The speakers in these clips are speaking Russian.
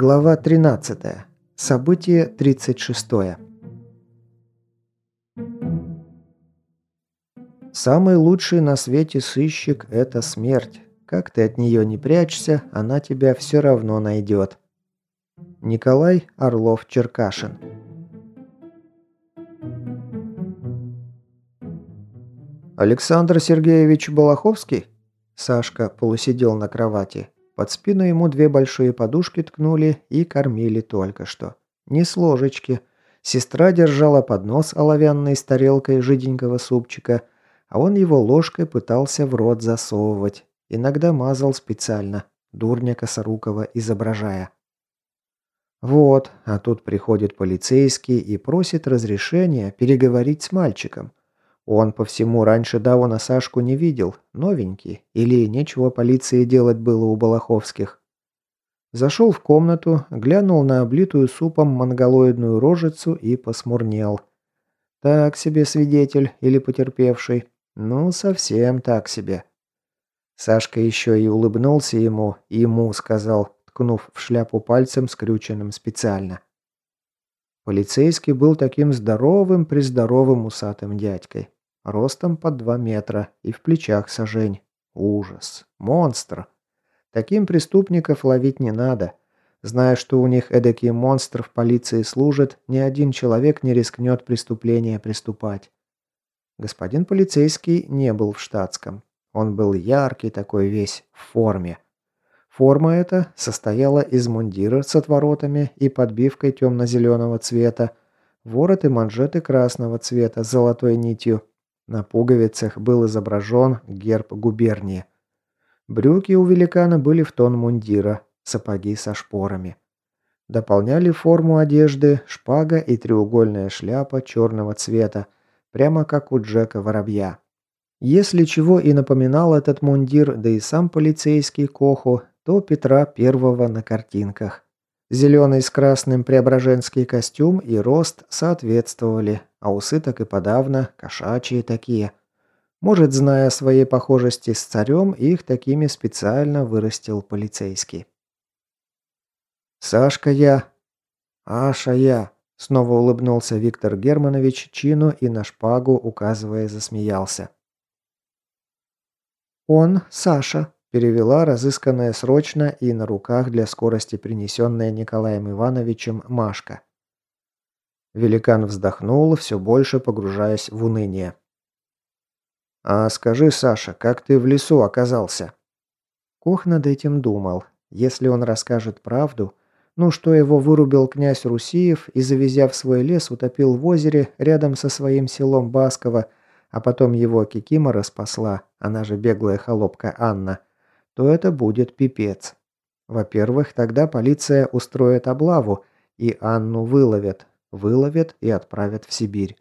Глава 13. Событие 36. Самый лучший на свете сыщик – это смерть. Как ты от нее не прячься, она тебя все равно найдет. Николай Орлов-Черкашин Александр Сергеевич Балаховский? Сашка полусидел на кровати. Под спину ему две большие подушки ткнули и кормили только что. Не с ложечки. Сестра держала поднос оловянной с тарелкой жиденького супчика, а он его ложкой пытался в рот засовывать. Иногда мазал специально, дурня косорукого изображая. Вот, а тут приходит полицейский и просит разрешения переговорить с мальчиком. Он по всему раньше Дауна Сашку не видел, новенький, или нечего полиции делать было у Балаховских. Зашел в комнату, глянул на облитую супом монголоидную рожицу и посмурнел. Так себе свидетель или потерпевший. Ну, совсем так себе. Сашка еще и улыбнулся ему, и ему сказал, ткнув в шляпу пальцем, скрюченным специально. Полицейский был таким здоровым-прездоровым усатым дядькой. Ростом под два метра и в плечах сажень. Ужас. Монстр. Таким преступников ловить не надо. Зная, что у них эдакий монстр в полиции служит, ни один человек не рискнет преступление приступать. Господин полицейский не был в штатском. Он был яркий такой весь, в форме. Форма эта состояла из мундира с отворотами и подбивкой темно-зеленого цвета, ворот и манжеты красного цвета с золотой нитью, на пуговицах был изображен герб губернии. Брюки у великана были в тон мундира, сапоги со шпорами. Дополняли форму одежды шпага и треугольная шляпа черного цвета, прямо как у Джека Воробья. Если чего и напоминал этот мундир, да и сам полицейский Коху, то Петра Первого на картинках. Зеленый с красным преображенский костюм и рост соответствовали, а усы так и подавно, кошачьи такие. Может, зная своей похожести с царем, их такими специально вырастил полицейский. «Сашка я!» «Аша я!» Снова улыбнулся Виктор Германович чину и на шпагу, указывая, засмеялся. «Он Саша», Перевела разысканная срочно и на руках для скорости принесенная Николаем Ивановичем Машка. Великан вздохнул, все больше погружаясь в уныние. «А скажи, Саша, как ты в лесу оказался?» Кох над этим думал. Если он расскажет правду, ну что его вырубил князь Русиев и, завезя свой лес, утопил в озере рядом со своим селом Басково, а потом его Кикимора спасла, она же беглая холопка Анна – то это будет пипец. Во-первых, тогда полиция устроит облаву, и Анну выловят. Выловят и отправят в Сибирь.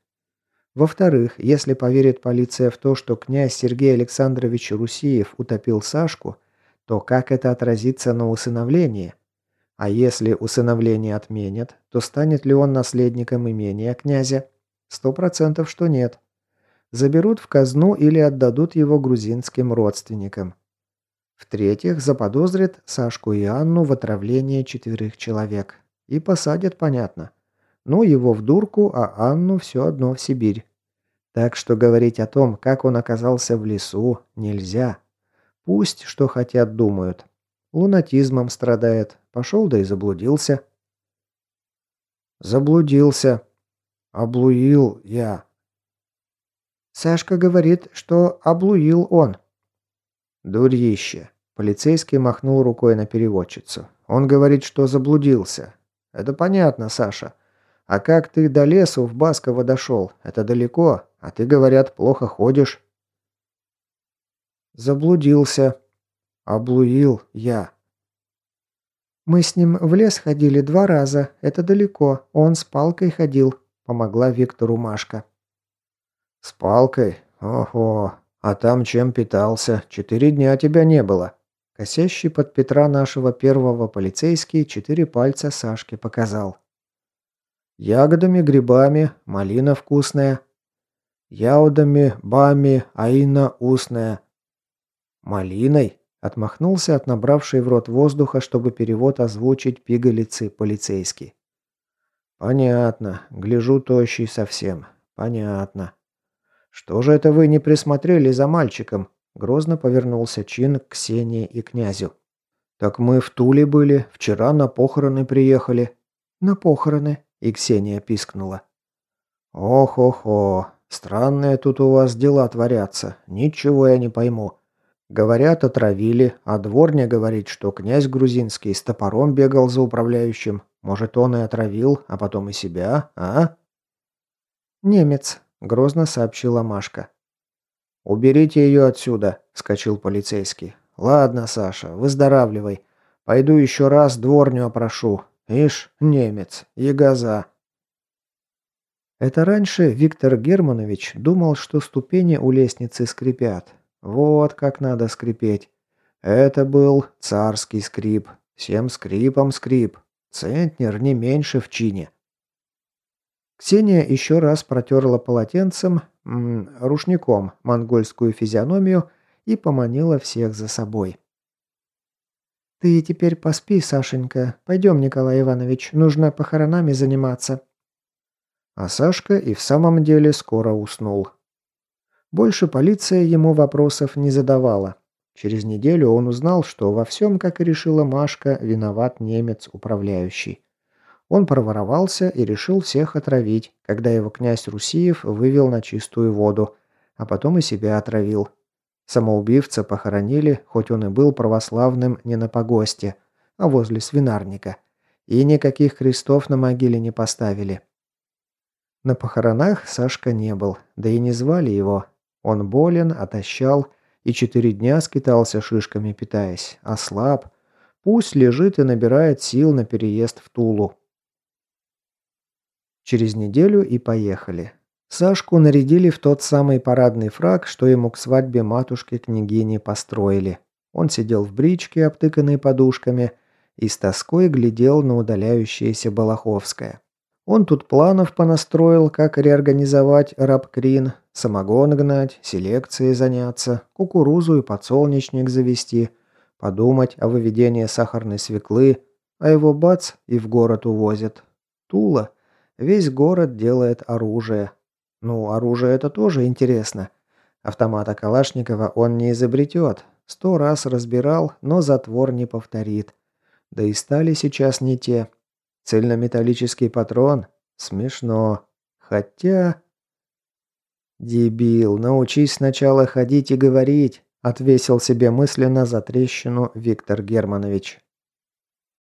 Во-вторых, если поверит полиция в то, что князь Сергей Александрович Русиев утопил Сашку, то как это отразится на усыновлении? А если усыновление отменят, то станет ли он наследником имения князя? Сто процентов, что нет. Заберут в казну или отдадут его грузинским родственникам. В-третьих, заподозрит Сашку и Анну в отравлении четверых человек. И посадят, понятно. Ну, его в дурку, а Анну все одно в Сибирь. Так что говорить о том, как он оказался в лесу, нельзя. Пусть, что хотят, думают. Лунатизмом страдает. Пошел да и заблудился. Заблудился. Облуил я. Сашка говорит, что облуил он. «Дурьище!» Полицейский махнул рукой на переводчицу. «Он говорит, что заблудился. Это понятно, Саша. А как ты до лесу в Басково дошел? Это далеко, а ты, говорят, плохо ходишь». «Заблудился. Облуил я». «Мы с ним в лес ходили два раза. Это далеко. Он с палкой ходил», — помогла Виктору Машка. «С палкой? Ого! А там чем питался? Четыре дня тебя не было. Косящий под Петра нашего первого полицейский четыре пальца Сашке показал. Ягодами, грибами, малина вкусная. Яудами, бами, аина устная. Малиной? Отмахнулся от набравшей в рот воздуха, чтобы перевод озвучить пигалицы полицейский. «Понятно. Гляжу тощий совсем. Понятно. Что же это вы не присмотрели за мальчиком?» Грозно повернулся Чин к Ксении и князю. «Так мы в Туле были, вчера на похороны приехали». «На похороны», — и Ксения пискнула. «Ох-охо, странные тут у вас дела творятся, ничего я не пойму. Говорят, отравили, а дворня говорит, что князь грузинский с топором бегал за управляющим. Может, он и отравил, а потом и себя, а?» «Немец», — грозно сообщила Машка. «Уберите ее отсюда», — вскочил полицейский. «Ладно, Саша, выздоравливай. Пойду еще раз дворню опрошу. Ишь, немец, ягоза». Это раньше Виктор Германович думал, что ступени у лестницы скрипят. Вот как надо скрипеть. Это был царский скрип. Всем скрипом скрип. Центнер не меньше в чине. Ксения еще раз протерла полотенцем, м рушником, монгольскую физиономию и поманила всех за собой. «Ты теперь поспи, Сашенька. Пойдем, Николай Иванович, нужно похоронами заниматься». А Сашка и в самом деле скоро уснул. Больше полиция ему вопросов не задавала. Через неделю он узнал, что во всем, как и решила Машка, виноват немец управляющий. Он проворовался и решил всех отравить, когда его князь Русиев вывел на чистую воду, а потом и себя отравил. Самоубивца похоронили, хоть он и был православным не на погосте, а возле свинарника. И никаких крестов на могиле не поставили. На похоронах Сашка не был, да и не звали его. Он болен, отощал и четыре дня скитался шишками питаясь, ослаб. Пусть лежит и набирает сил на переезд в Тулу. Через неделю и поехали. Сашку нарядили в тот самый парадный фраг, что ему к свадьбе матушки-княгини построили. Он сидел в бричке, обтыканной подушками, и с тоской глядел на удаляющееся Балаховское. Он тут планов понастроил, как реорганизовать рабкрин, самогон гнать, селекцией заняться, кукурузу и подсолнечник завести, подумать о выведении сахарной свеклы, а его бац и в город увозят. Тула. Весь город делает оружие, ну, оружие это тоже интересно. Автомата Калашникова он не изобретет. Сто раз разбирал, но затвор не повторит. Да и стали сейчас не те. Цельнометаллический патрон? Смешно. Хотя... «Дебил, научись сначала ходить и говорить», — отвесил себе мысленно за трещину Виктор Германович.